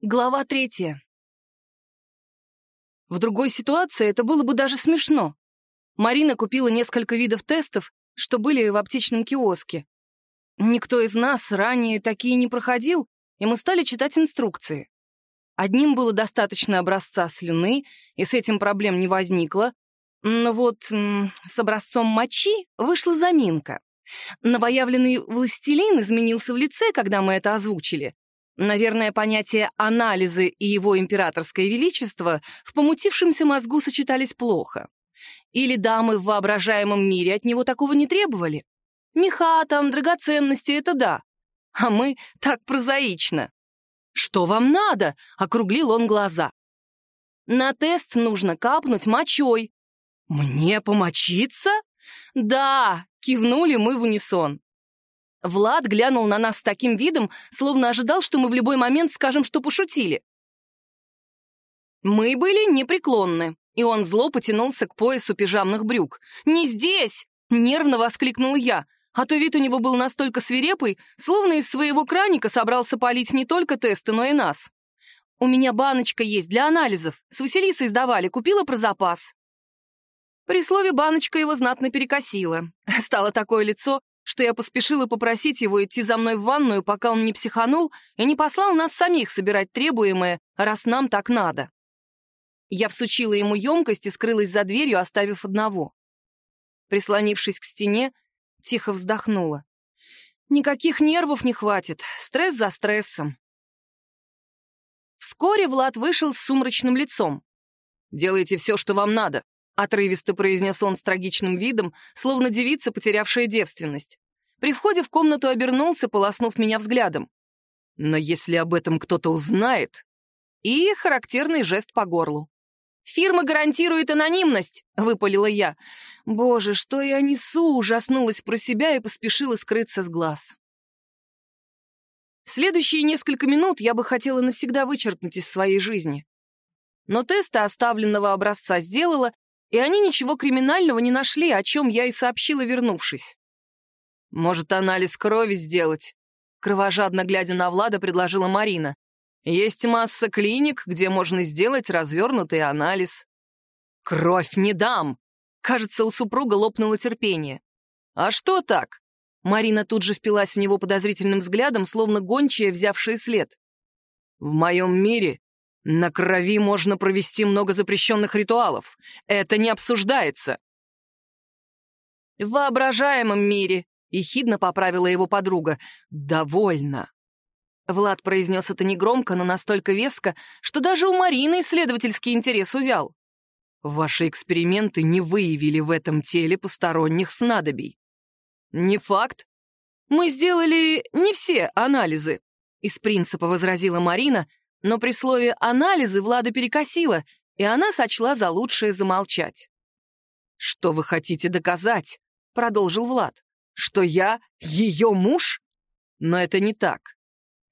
Глава третья. В другой ситуации это было бы даже смешно. Марина купила несколько видов тестов, что были в аптечном киоске. Никто из нас ранее такие не проходил, и мы стали читать инструкции. Одним было достаточно образца слюны, и с этим проблем не возникло. Но вот с образцом мочи вышла заминка. Новоявленный властелин изменился в лице, когда мы это озвучили, Наверное, понятие «анализы» и его императорское величество в помутившемся мозгу сочетались плохо. Или дамы в воображаемом мире от него такого не требовали? Меха там, драгоценности — это да. А мы так прозаично. «Что вам надо?» — округлил он глаза. «На тест нужно капнуть мочой». «Мне помочиться?» «Да!» — кивнули мы в унисон. Влад глянул на нас с таким видом, словно ожидал, что мы в любой момент скажем, что пошутили. Мы были непреклонны, и он зло потянулся к поясу пижамных брюк. «Не здесь!» — нервно воскликнул я, а то вид у него был настолько свирепый, словно из своего краника собрался полить не только тесты, но и нас. «У меня баночка есть для анализов. С Василисой сдавали, купила про запас». При слове «баночка» его знатно перекосило. Стало такое лицо, что я поспешила попросить его идти за мной в ванную, пока он не психанул и не послал нас самих собирать требуемое, раз нам так надо. Я всучила ему емкость и скрылась за дверью, оставив одного. Прислонившись к стене, тихо вздохнула. Никаких нервов не хватит, стресс за стрессом. Вскоре Влад вышел с сумрачным лицом. «Делайте все, что вам надо. Отрывисто произнес он с трагичным видом, словно девица, потерявшая девственность. При входе в комнату обернулся, полоснув меня взглядом. Но если об этом кто-то узнает... И характерный жест по горлу. «Фирма гарантирует анонимность!» — выпалила я. «Боже, что я несу!» — ужаснулась про себя и поспешила скрыться с глаз. Следующие несколько минут я бы хотела навсегда вычеркнуть из своей жизни. Но тесты оставленного образца сделала и они ничего криминального не нашли, о чем я и сообщила, вернувшись. «Может, анализ крови сделать?» Кровожадно глядя на Влада, предложила Марина. «Есть масса клиник, где можно сделать развернутый анализ». «Кровь не дам!» Кажется, у супруга лопнуло терпение. «А что так?» Марина тут же впилась в него подозрительным взглядом, словно гончая, взявшая след. «В моем мире на крови можно провести много запрещенных ритуалов. Это не обсуждается. В воображаемом мире, ехидно поправила его подруга, довольно. Влад произнес это негромко, но настолько веско, что даже у Марины исследовательский интерес увял. Ваши эксперименты не выявили в этом теле посторонних снадобий. Не факт. Мы сделали не все анализы, из принципа возразила Марина, но при слове «анализы» Влада перекосила, и она сочла за лучшее замолчать. «Что вы хотите доказать?» — продолжил Влад. «Что я ее муж? Но это не так.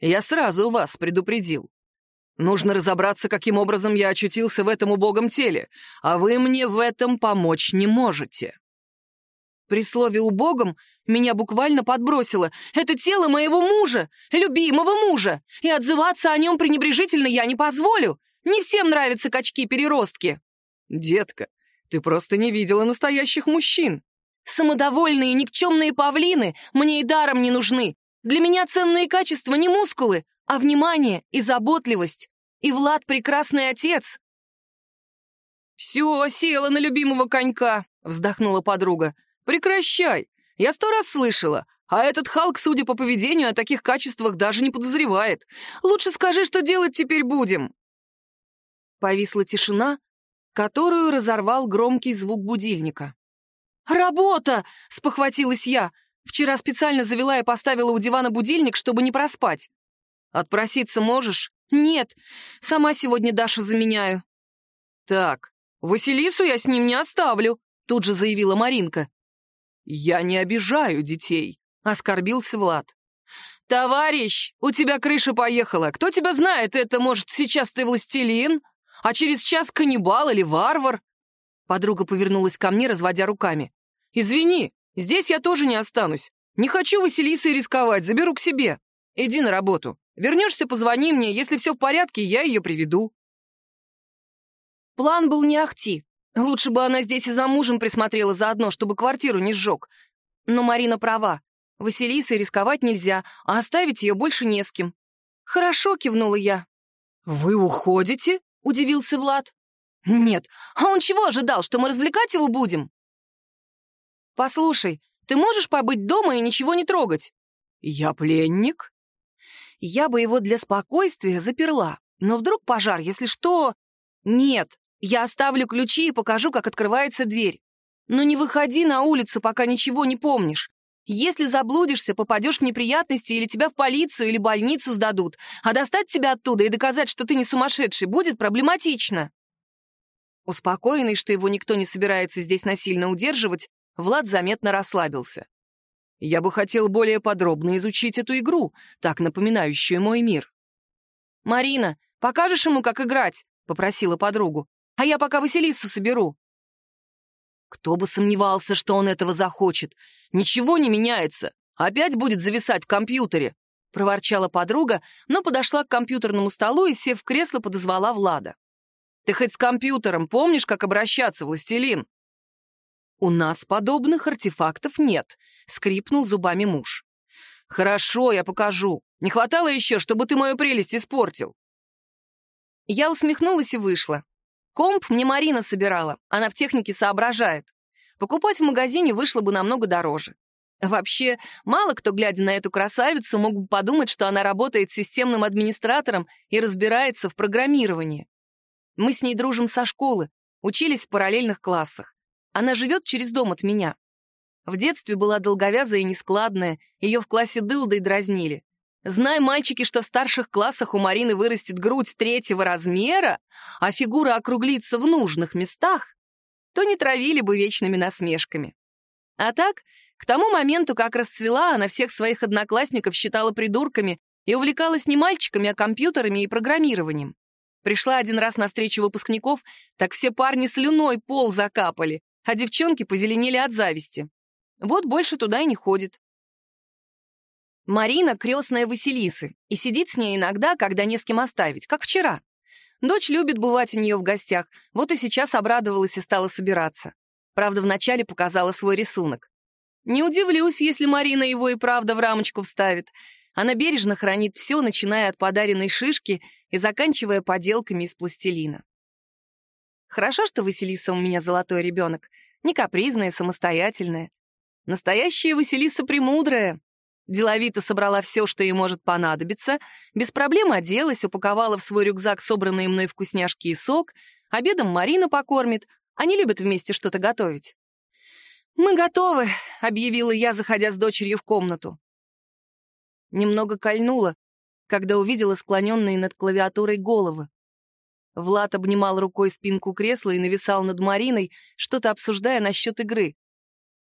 Я сразу вас предупредил. Нужно разобраться, каким образом я очутился в этом убогом теле, а вы мне в этом помочь не можете». При слове «убогом» меня буквально подбросило. Это тело моего мужа, любимого мужа, и отзываться о нем пренебрежительно я не позволю. Не всем нравятся качки-переростки. Детка, ты просто не видела настоящих мужчин. Самодовольные никчемные павлины мне и даром не нужны. Для меня ценные качества не мускулы, а внимание и заботливость. И Влад — прекрасный отец. «Все, села на любимого конька», — вздохнула подруга. «Прекращай! Я сто раз слышала, а этот Халк, судя по поведению, о таких качествах даже не подозревает. Лучше скажи, что делать теперь будем!» Повисла тишина, которую разорвал громкий звук будильника. «Работа!» — спохватилась я. Вчера специально завела и поставила у дивана будильник, чтобы не проспать. «Отпроситься можешь?» «Нет, сама сегодня Дашу заменяю». «Так, Василису я с ним не оставлю», — тут же заявила Маринка. «Я не обижаю детей», — оскорбился Влад. «Товарищ, у тебя крыша поехала. Кто тебя знает, это, может, сейчас ты властелин, а через час каннибал или варвар?» Подруга повернулась ко мне, разводя руками. «Извини, здесь я тоже не останусь. Не хочу Василисой рисковать, заберу к себе. Иди на работу. Вернешься, позвони мне. Если все в порядке, я ее приведу». План был не ахти. Лучше бы она здесь и за мужем присмотрела заодно, чтобы квартиру не сжег. Но Марина права. Василисой рисковать нельзя, а оставить ее больше не с кем. «Хорошо», — кивнула я. «Вы уходите?» — удивился Влад. «Нет, а он чего ожидал, что мы развлекать его будем?» «Послушай, ты можешь побыть дома и ничего не трогать?» «Я пленник?» «Я бы его для спокойствия заперла, но вдруг пожар, если что...» «Нет, я оставлю ключи и покажу, как открывается дверь. Но не выходи на улицу, пока ничего не помнишь. Если заблудишься, попадешь в неприятности или тебя в полицию или больницу сдадут, а достать тебя оттуда и доказать, что ты не сумасшедший, будет проблематично». Успокоенный, что его никто не собирается здесь насильно удерживать, Влад заметно расслабился. «Я бы хотел более подробно изучить эту игру, так напоминающую мой мир». «Марина, покажешь ему, как играть?» — попросила подругу. «А я пока Василису соберу». Кто бы сомневался, что он этого захочет. Ничего не меняется. Опять будет зависать в компьютере. Проворчала подруга, но подошла к компьютерному столу и, сев в кресло, подозвала Влада. «Ты хоть с компьютером помнишь, как обращаться, властелин?» «У нас подобных артефактов нет», — скрипнул зубами муж. «Хорошо, я покажу. Не хватало еще, чтобы ты мою прелесть испортил». Я усмехнулась и вышла. Комп мне Марина собирала, она в технике соображает. Покупать в магазине вышло бы намного дороже. Вообще, мало кто, глядя на эту красавицу, мог бы подумать, что она работает системным администратором и разбирается в программировании. Мы с ней дружим со школы, учились в параллельных классах. Она живет через дом от меня. В детстве была долговязая и нескладная, ее в классе дылдой дразнили. Знай, мальчики, что в старших классах у Марины вырастет грудь третьего размера, а фигура округлится в нужных местах, то не травили бы вечными насмешками. А так, к тому моменту, как расцвела, она всех своих одноклассников считала придурками и увлекалась не мальчиками, а компьютерами и программированием. Пришла один раз на встречу выпускников, так все парни слюной пол закапали, а девчонки позеленели от зависти. Вот больше туда и не ходит. Марина — крестная Василисы, и сидит с ней иногда, когда не с кем оставить, как вчера. Дочь любит бывать у нее в гостях, вот и сейчас обрадовалась и стала собираться. Правда, вначале показала свой рисунок. Не удивлюсь, если Марина его и правда в рамочку вставит. Она бережно хранит все, начиная от подаренной шишки и заканчивая поделками из пластилина. Хорошо, что Василиса у меня золотой ребенок, не капризная, самостоятельная. Настоящая Василиса премудрая, Деловито собрала все, что ей может понадобиться, без проблем оделась, упаковала в свой рюкзак собранные мной вкусняшки и сок, обедом Марина покормит, они любят вместе что-то готовить. «Мы готовы», — объявила я, заходя с дочерью в комнату. Немного кольнула, когда увидела склоненные над клавиатурой головы. Влад обнимал рукой спинку кресла и нависал над Мариной, что-то обсуждая насчет игры.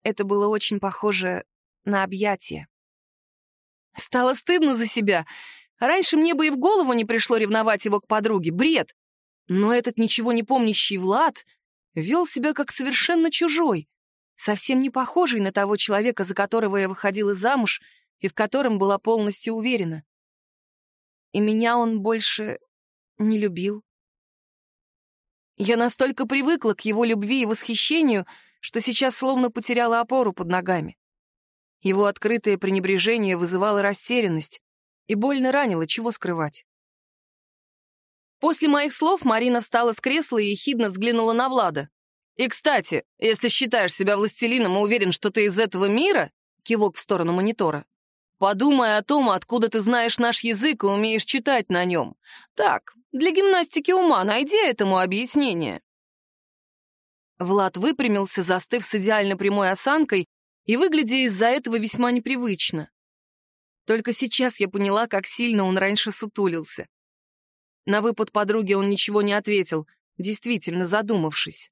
Это было очень похоже на объятие. Стало стыдно за себя. Раньше мне бы и в голову не пришло ревновать его к подруге. Бред. Но этот ничего не помнящий Влад вел себя как совершенно чужой, совсем не похожий на того человека, за которого я выходила замуж и в котором была полностью уверена. И меня он больше не любил. Я настолько привыкла к его любви и восхищению, что сейчас словно потеряла опору под ногами. Его открытое пренебрежение вызывало растерянность и больно ранило, чего скрывать. После моих слов Марина встала с кресла и ехидно взглянула на Влада. «И, кстати, если считаешь себя властелином и уверен, что ты из этого мира...» кивок в сторону монитора. «Подумай о том, откуда ты знаешь наш язык и умеешь читать на нем. Так, для гимнастики ума найди этому объяснение». Влад выпрямился, застыв с идеально прямой осанкой и выглядя из-за этого весьма непривычно. Только сейчас я поняла, как сильно он раньше сутулился. На выпад подруги он ничего не ответил, действительно задумавшись.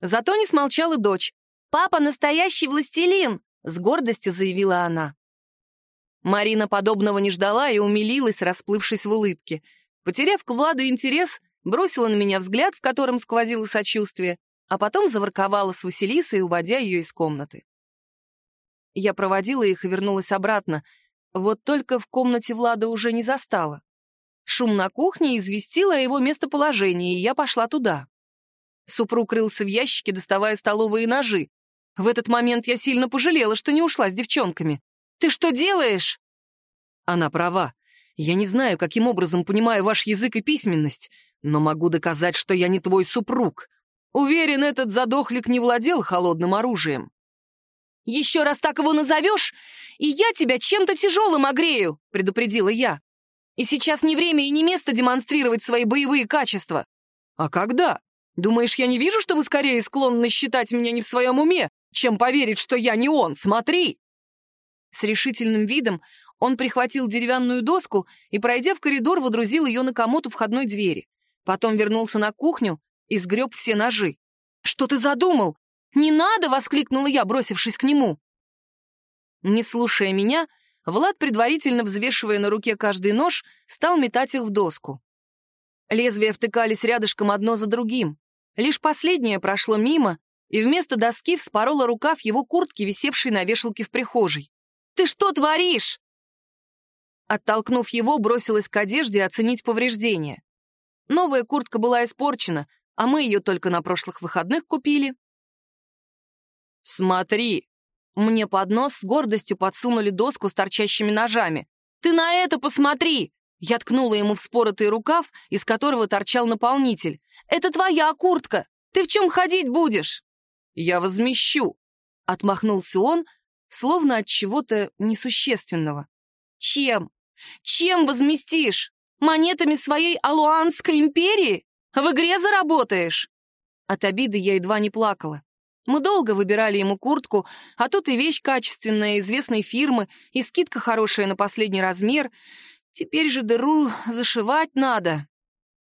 Зато не смолчала дочь. «Папа настоящий властелин!» — с гордостью заявила она. Марина подобного не ждала и умилилась, расплывшись в улыбке. Потеряв к Владу интерес, бросила на меня взгляд, в котором сквозило сочувствие, а потом заворковала с Василисой, уводя ее из комнаты. Я проводила их и вернулась обратно. Вот только в комнате Влада уже не застала. Шум на кухне известил о его местоположении, и я пошла туда. Супруг рылся в ящике, доставая столовые ножи. В этот момент я сильно пожалела, что не ушла с девчонками. «Ты что делаешь?» Она права. Я не знаю, каким образом понимаю ваш язык и письменность, но могу доказать, что я не твой супруг. Уверен, этот задохлик не владел холодным оружием. «Еще раз так его назовешь, и я тебя чем-то тяжелым огрею», — предупредила я. «И сейчас не время и не место демонстрировать свои боевые качества». «А когда? Думаешь, я не вижу, что вы скорее склонны считать меня не в своем уме, чем поверить, что я не он? Смотри!» С решительным видом он прихватил деревянную доску и, пройдя в коридор, водрузил ее на комод у входной двери. Потом вернулся на кухню и сгреб все ножи. «Что ты задумал? Не надо!» — воскликнула я, бросившись к нему. Не слушая меня, Влад, предварительно взвешивая на руке каждый нож, стал метать их в доску. Лезвия втыкались рядышком одно за другим. Лишь последнее прошло мимо, и вместо доски вспорола рукав его куртки, висевшей на вешалке в прихожей. «Ты что творишь?» Оттолкнув его, бросилась к одежде оценить повреждения. Новая куртка была испорчена, а мы ее только на прошлых выходных купили. «Смотри!» Мне под нос с гордостью подсунули доску с торчащими ножами. «Ты на это посмотри!» Я ткнула ему в споротый рукав, из которого торчал наполнитель. «Это твоя куртка! Ты в чем ходить будешь?» «Я возмещу!» — отмахнулся он, словно от чего-то несущественного. «Чем? Чем возместишь? Монетами своей Алуанской империи? В игре заработаешь?» От обиды я едва не плакала. Мы долго выбирали ему куртку, а тут и вещь качественная, известной фирмы, и скидка хорошая на последний размер. Теперь же дыру зашивать надо.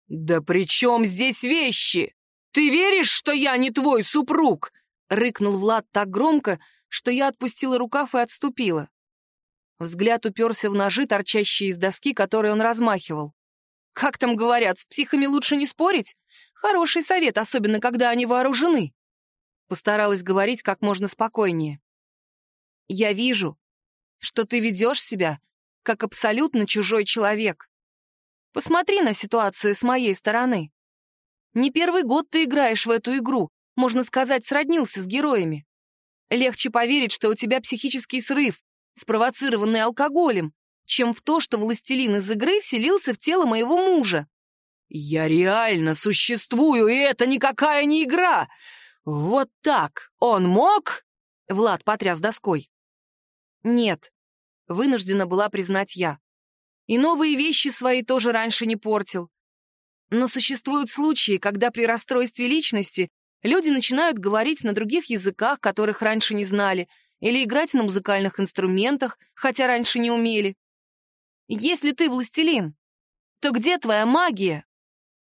«Да при чем здесь вещи? Ты веришь, что я не твой супруг?» — рыкнул Влад так громко, что я отпустила рукав и отступила. Взгляд уперся в ножи, торчащие из доски, которые он размахивал. Как там говорят, с психами лучше не спорить? Хороший совет, особенно когда они вооружены. Постаралась говорить как можно спокойнее. Я вижу, что ты ведешь себя как абсолютно чужой человек. Посмотри на ситуацию с моей стороны. Не первый год ты играешь в эту игру, можно сказать, сроднился с героями. Легче поверить, что у тебя психический срыв, спровоцированный алкоголем, чем в то, что властелин из игры вселился в тело моего мужа. «Я реально существую, и это никакая не игра! Вот так он мог?» Влад потряс доской. «Нет», — вынуждена была признать я. И новые вещи свои тоже раньше не портил. Но существуют случаи, когда при расстройстве личности люди начинают говорить на других языках, которых раньше не знали, или играть на музыкальных инструментах, хотя раньше не умели. Если ты властелин, то где твоя магия?»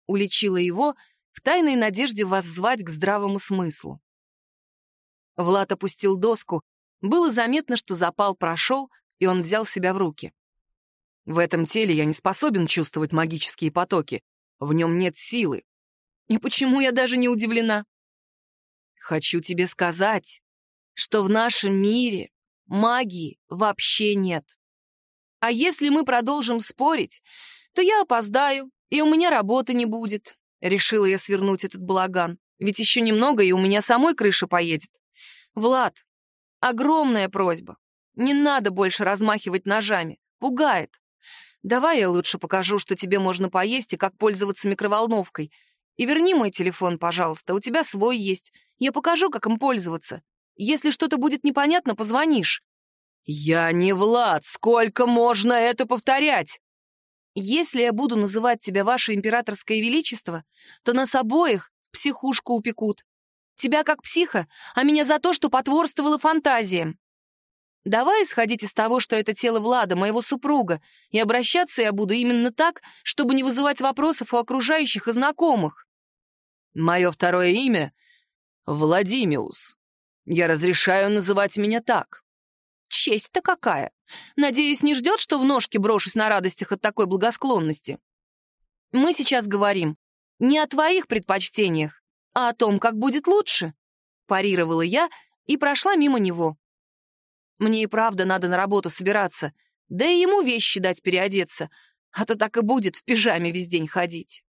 Уличила его в тайной надежде воззвать к здравому смыслу. Влад опустил доску. Было заметно, что запал прошел, и он взял себя в руки. «В этом теле я не способен чувствовать магические потоки. В нем нет силы. И почему я даже не удивлена? Хочу тебе сказать, что в нашем мире магии вообще нет. А если мы продолжим спорить, то я опоздаю, и у меня работы не будет. Решила я свернуть этот балаган. Ведь еще немного, и у меня самой крыша поедет. Влад, огромная просьба. Не надо больше размахивать ножами. Пугает. Давай я лучше покажу, что тебе можно поесть и как пользоваться микроволновкой. И верни мой телефон, пожалуйста. У тебя свой есть. Я покажу, как им пользоваться. Если что-то будет непонятно, позвонишь. «Я не Влад! Сколько можно это повторять?» «Если я буду называть тебя ваше императорское величество, то нас обоих в психушку упекут. Тебя как психа, а меня за то, что потворствовала фантазиям. Давай исходить из того, что это тело Влада, моего супруга, и обращаться я буду именно так, чтобы не вызывать вопросов у окружающих и знакомых». «Мое второе имя — Владимиус. Я разрешаю называть меня так». Честь-то какая! Надеюсь, не ждет, что в ножки брошусь на радостях от такой благосклонности. Мы сейчас говорим не о твоих предпочтениях, а о том, как будет лучше. Парировала я и прошла мимо него. Мне и правда надо на работу собираться. Да и ему вещи дать переодеться, а то так и будет в пижаме весь день ходить.